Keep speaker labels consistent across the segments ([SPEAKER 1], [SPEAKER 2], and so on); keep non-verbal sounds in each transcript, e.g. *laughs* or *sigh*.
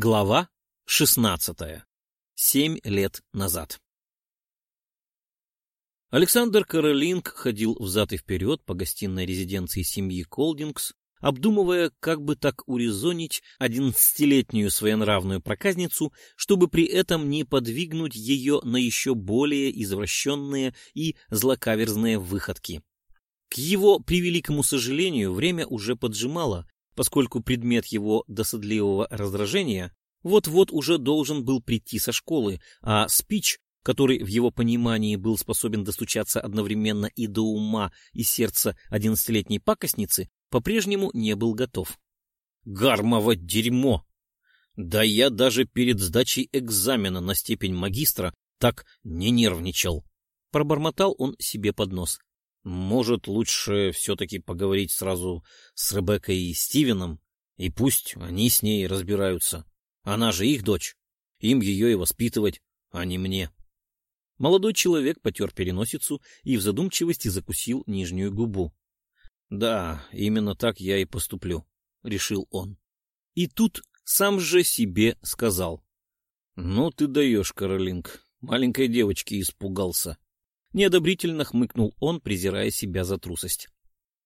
[SPEAKER 1] Глава 16. Семь лет назад. Александр Каролинг ходил взад и вперед по гостиной резиденции семьи Колдингс, обдумывая, как бы так урезонить одиннадцатилетнюю своенравную проказницу, чтобы при этом не подвигнуть ее на еще более извращенные и злокаверзные выходки. К его превеликому сожалению время уже поджимало, поскольку предмет его досадливого раздражения вот-вот уже должен был прийти со школы, а спич, который в его понимании был способен достучаться одновременно и до ума, и сердца одиннадцатилетней пакостницы, по-прежнему не был готов. Гармово дерьмо! Да я даже перед сдачей экзамена на степень магистра так не нервничал. Пробормотал он себе под нос. Может, лучше все-таки поговорить сразу с Ребеккой и Стивеном, и пусть они с ней разбираются. Она же их дочь. Им ее и воспитывать, а не мне. Молодой человек потер переносицу и в задумчивости закусил нижнюю губу. — Да, именно так я и поступлю, — решил он. И тут сам же себе сказал. — Ну ты даешь, Каролинг, маленькой девочки испугался. Неодобрительно хмыкнул он, презирая себя за трусость.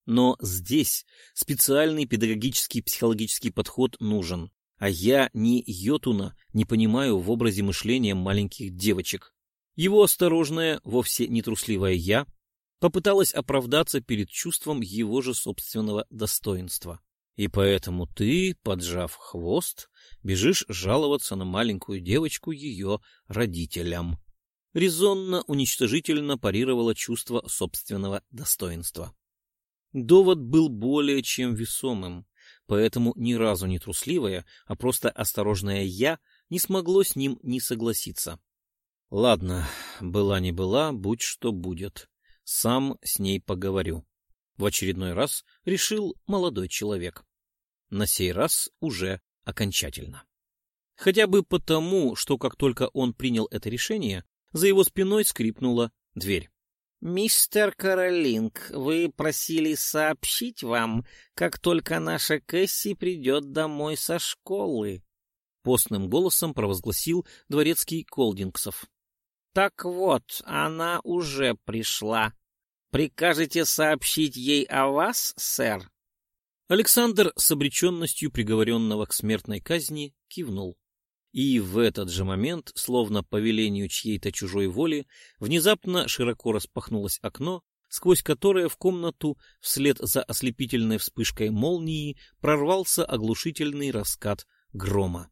[SPEAKER 1] Но здесь специальный педагогический психологический подход нужен, а я ни йотуна не понимаю в образе мышления маленьких девочек. Его осторожное, вовсе не трусливое «я» попыталась оправдаться перед чувством его же собственного достоинства. И поэтому ты, поджав хвост, бежишь жаловаться на маленькую девочку ее родителям резонно уничтожительно парировала чувство собственного достоинства. Довод был более чем весомым, поэтому ни разу не трусливое, а просто осторожное «я» не смогло с ним не согласиться. Ладно, была не была, будь что будет. Сам с ней поговорю. В очередной раз решил молодой человек. На сей раз уже окончательно. Хотя бы потому, что как только он принял это решение, за его спиной скрипнула дверь.
[SPEAKER 2] «Мистер Каролинг, вы просили сообщить вам, как только наша Кэсси придет домой со школы», — постным голосом провозгласил дворецкий Колдингсов. «Так вот, она уже пришла. Прикажете сообщить ей о вас, сэр?»
[SPEAKER 1] Александр с обреченностью приговоренного к смертной казни кивнул. И в этот же момент, словно по велению чьей-то чужой воли, внезапно широко распахнулось окно, сквозь которое в комнату вслед за ослепительной вспышкой молнии прорвался оглушительный раскат грома.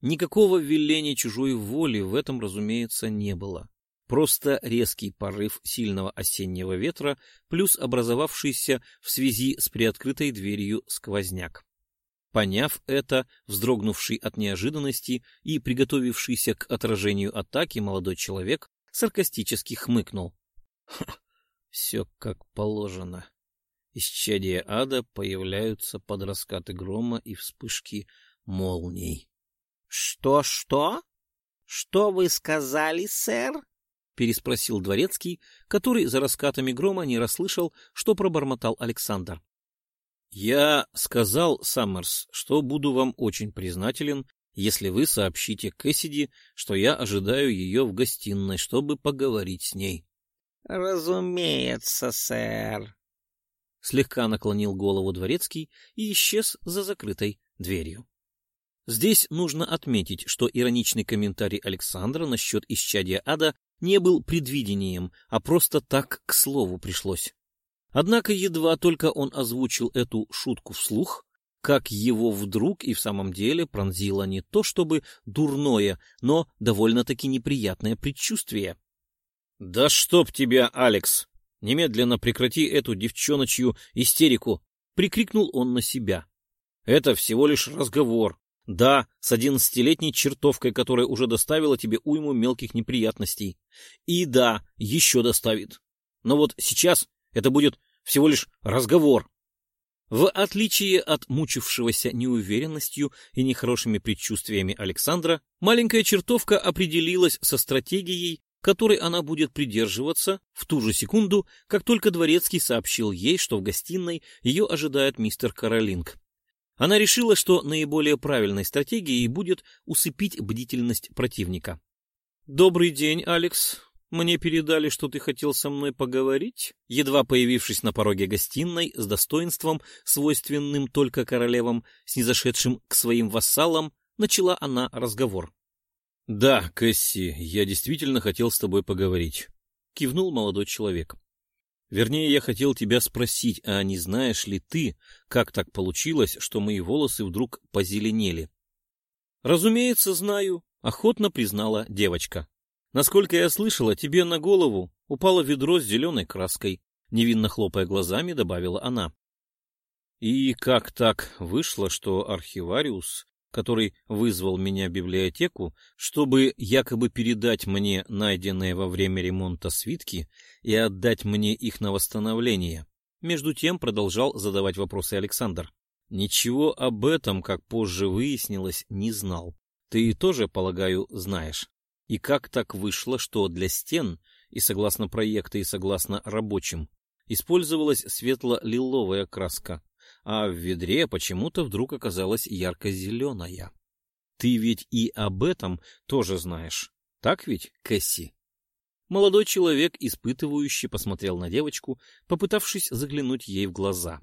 [SPEAKER 1] Никакого веления чужой воли в этом, разумеется, не было. Просто резкий порыв сильного осеннего ветра плюс образовавшийся в связи с приоткрытой дверью сквозняк. Поняв это, вздрогнувший от неожиданности и приготовившийся к отражению атаки молодой человек саркастически хмыкнул. Все как положено. Исчадия ада появляются под раскаты грома и вспышки молний.
[SPEAKER 2] — Что, что? Что вы сказали, сэр? — переспросил дворецкий, который за раскатами грома не расслышал, что пробормотал Александр.
[SPEAKER 1] Я сказал, Саммерс, что буду вам очень признателен, если вы сообщите Кэссиди, что я ожидаю ее в гостиной, чтобы поговорить с ней.
[SPEAKER 2] — Разумеется, сэр.
[SPEAKER 1] Слегка наклонил голову дворецкий и исчез за закрытой дверью. Здесь нужно отметить, что ироничный комментарий Александра насчет исчадия ада не был предвидением, а просто так к слову пришлось. Однако едва только он озвучил эту шутку вслух, как его вдруг и в самом деле пронзило не то чтобы дурное, но довольно-таки неприятное предчувствие. — Да чтоб тебя, Алекс! Немедленно прекрати эту девчоночью истерику! — прикрикнул он на себя. — Это всего лишь разговор. Да, с одиннадцатилетней чертовкой, которая уже доставила тебе уйму мелких неприятностей. И да, еще доставит. Но вот сейчас это будет всего лишь разговор. В отличие от мучившегося неуверенностью и нехорошими предчувствиями Александра, маленькая чертовка определилась со стратегией, которой она будет придерживаться в ту же секунду, как только Дворецкий сообщил ей, что в гостиной ее ожидает мистер Каролинг. Она решила, что наиболее правильной стратегией будет усыпить бдительность противника. «Добрый день, Алекс. Мне передали, что ты хотел со мной поговорить?» Едва появившись на пороге гостиной с достоинством, свойственным только королевам, снизошедшим к своим вассалам, начала она разговор. «Да, Кэсси, я действительно хотел с тобой поговорить», — кивнул молодой человек. «Вернее, я хотел тебя спросить, а не знаешь ли ты, как так получилось, что мои волосы вдруг позеленели?» «Разумеется, знаю», — охотно признала девочка. «Насколько я слышала, тебе на голову упало ведро с зеленой краской», — невинно хлопая глазами, добавила она. «И как так вышло, что архивариус который вызвал меня в библиотеку, чтобы якобы передать мне найденные во время ремонта свитки и отдать мне их на восстановление. Между тем продолжал задавать вопросы Александр. Ничего об этом, как позже выяснилось, не знал. Ты тоже, полагаю, знаешь. И как так вышло, что для стен, и согласно проекту, и согласно рабочим, использовалась светло-лиловая краска, а в ведре почему-то вдруг оказалась ярко-зеленая. Ты ведь и об этом тоже знаешь, так ведь, Кэсси? Молодой человек, испытывающий, посмотрел на девочку, попытавшись заглянуть ей в глаза.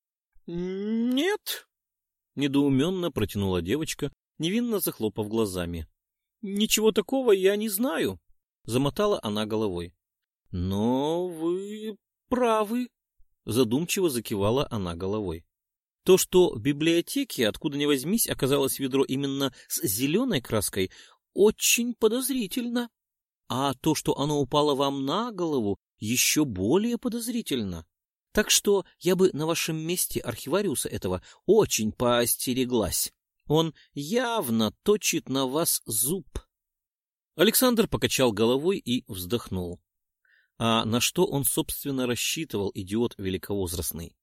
[SPEAKER 1] — Нет, — недоуменно протянула девочка, невинно захлопав глазами. — Ничего такого я не знаю, — замотала она головой. — Но вы правы, Задумчиво закивала она головой. То, что в библиотеке, откуда ни возьмись, оказалось ведро именно с зеленой краской, очень подозрительно. А то, что оно упало вам на голову, еще более подозрительно. Так что я бы на вашем месте архивариуса этого очень поостереглась. Он явно точит на вас зуб. Александр покачал головой и вздохнул. А на что он, собственно, рассчитывал, идиот великовозрастный?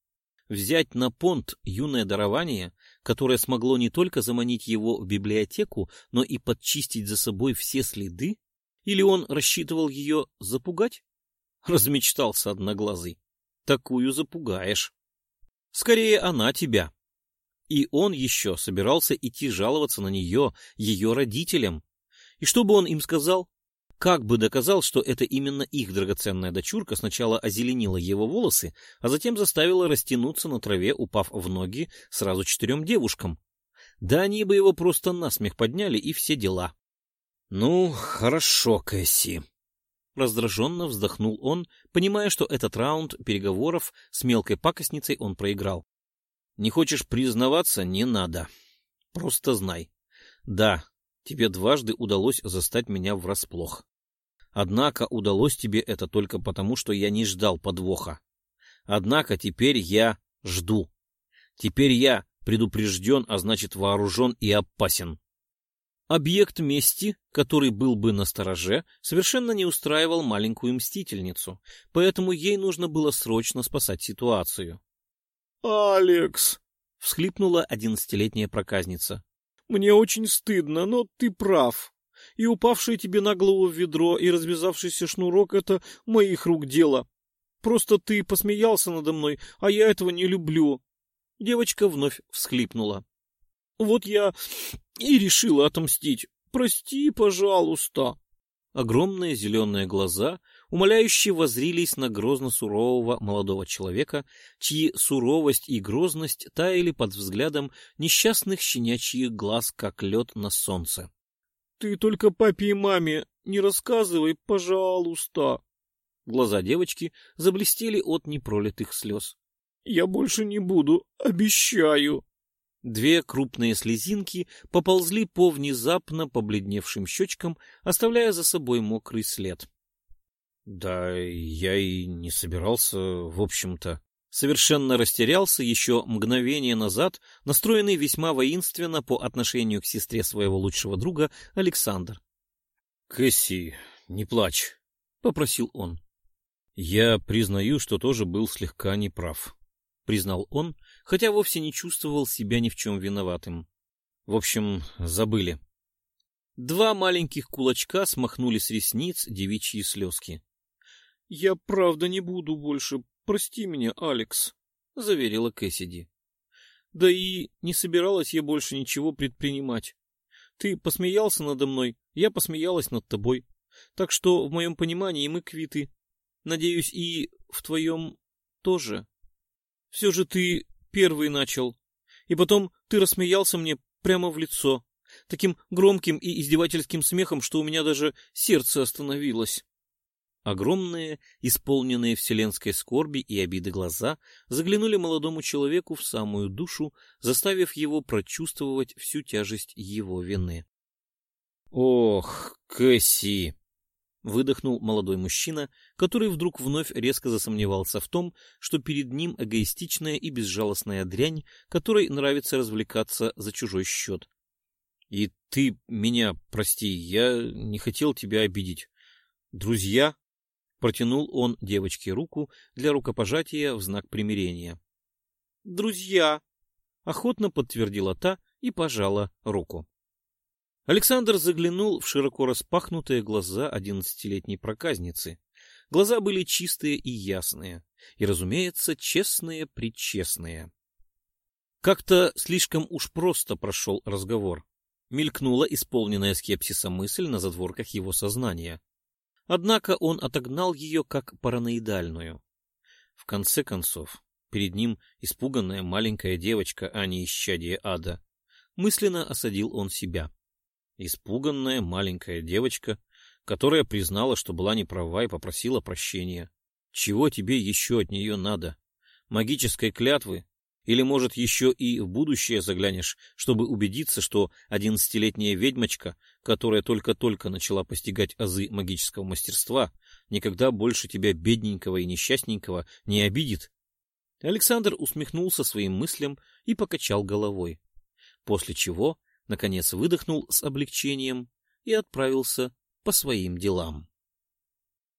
[SPEAKER 1] Взять на понт юное дарование, которое смогло не только заманить его в библиотеку, но и подчистить за собой все следы? Или он рассчитывал ее запугать? *laughs* Размечтался одноглазый. Такую запугаешь. Скорее, она тебя. И он еще собирался идти жаловаться на нее, ее родителям. И что бы он им сказал? как бы доказал, что это именно их драгоценная дочурка сначала озеленила его волосы, а затем заставила растянуться на траве, упав в ноги сразу четырем девушкам. Да они бы его просто насмех подняли и все дела. — Ну, хорошо, Кэсси. Раздраженно вздохнул он, понимая, что этот раунд переговоров с мелкой пакостницей он проиграл. — Не хочешь признаваться — не надо. Просто знай. Да, Тебе дважды удалось застать меня врасплох. Однако удалось тебе это только потому, что я не ждал подвоха. Однако теперь я жду. Теперь я предупрежден, а значит вооружен и опасен. Объект мести, который был бы на стороже, совершенно не устраивал маленькую мстительницу, поэтому ей нужно было срочно спасать ситуацию. «Алекс!» — всхлипнула одиннадцатилетняя проказница. Мне очень стыдно, но ты прав. И упавшее тебе на голову ведро, и развязавшийся шнурок — это моих рук дело. Просто ты посмеялся надо мной, а я этого не люблю. Девочка вновь всхлипнула. Вот я и решила отомстить. Прости, пожалуйста. Огромные зеленые глаза умоляюще возрились на грозно-сурового молодого человека, чьи суровость и грозность таяли под взглядом несчастных щенячьих глаз, как лед на солнце. — Ты только папе и маме не рассказывай, пожалуйста. Глаза девочки заблестели от непролитых слез. — Я больше не буду, обещаю. Две крупные слезинки поползли по внезапно побледневшим щечкам, оставляя за собой мокрый след. Да, я и не собирался, в общем-то. Совершенно растерялся еще мгновение назад, настроенный весьма воинственно по отношению к сестре своего лучшего друга Александр. — Кэсси, не плачь, — попросил он. — Я признаю, что тоже был слегка неправ, — признал он, хотя вовсе не чувствовал себя ни в чем виноватым. В общем, забыли. Два маленьких кулачка смахнули с ресниц девичьи слезки. — Я правда не буду больше. Прости меня, Алекс, — заверила Кэссиди. — Да и не собиралась я больше ничего предпринимать. Ты посмеялся надо мной, я посмеялась над тобой. Так что, в моем понимании, мы квиты. Надеюсь, и в твоем тоже. Все же ты первый начал. И потом ты рассмеялся мне прямо в лицо. Таким громким и издевательским смехом, что у меня даже сердце остановилось. Огромные, исполненные вселенской скорби и обиды глаза заглянули молодому человеку в самую душу, заставив его прочувствовать всю тяжесть его вины. «Ох, Кэсси!» — выдохнул молодой мужчина, который вдруг вновь резко засомневался в том, что перед ним эгоистичная и безжалостная дрянь, которой нравится развлекаться за чужой счет. «И ты меня прости, я не хотел тебя обидеть. Друзья Протянул он девочке руку для рукопожатия в знак примирения. «Друзья!» — охотно подтвердила та и пожала руку. Александр заглянул в широко распахнутые глаза одиннадцатилетней проказницы. Глаза были чистые и ясные, и, разумеется, честные-причестные. Как-то слишком уж просто прошел разговор. Мелькнула исполненная скепсиса мысль на задворках его сознания. Однако он отогнал ее как параноидальную. В конце концов, перед ним испуганная маленькая девочка, а не исчадие ада. Мысленно осадил он себя. Испуганная маленькая девочка, которая признала, что была неправа и попросила прощения. Чего тебе еще от нее надо? Магической клятвы или, может, еще и в будущее заглянешь, чтобы убедиться, что одиннадцатилетняя ведьмочка, которая только-только начала постигать азы магического мастерства, никогда больше тебя, бедненького и несчастненького, не обидит? Александр усмехнулся своим мыслям и покачал головой, после чего, наконец, выдохнул с облегчением и отправился по своим делам.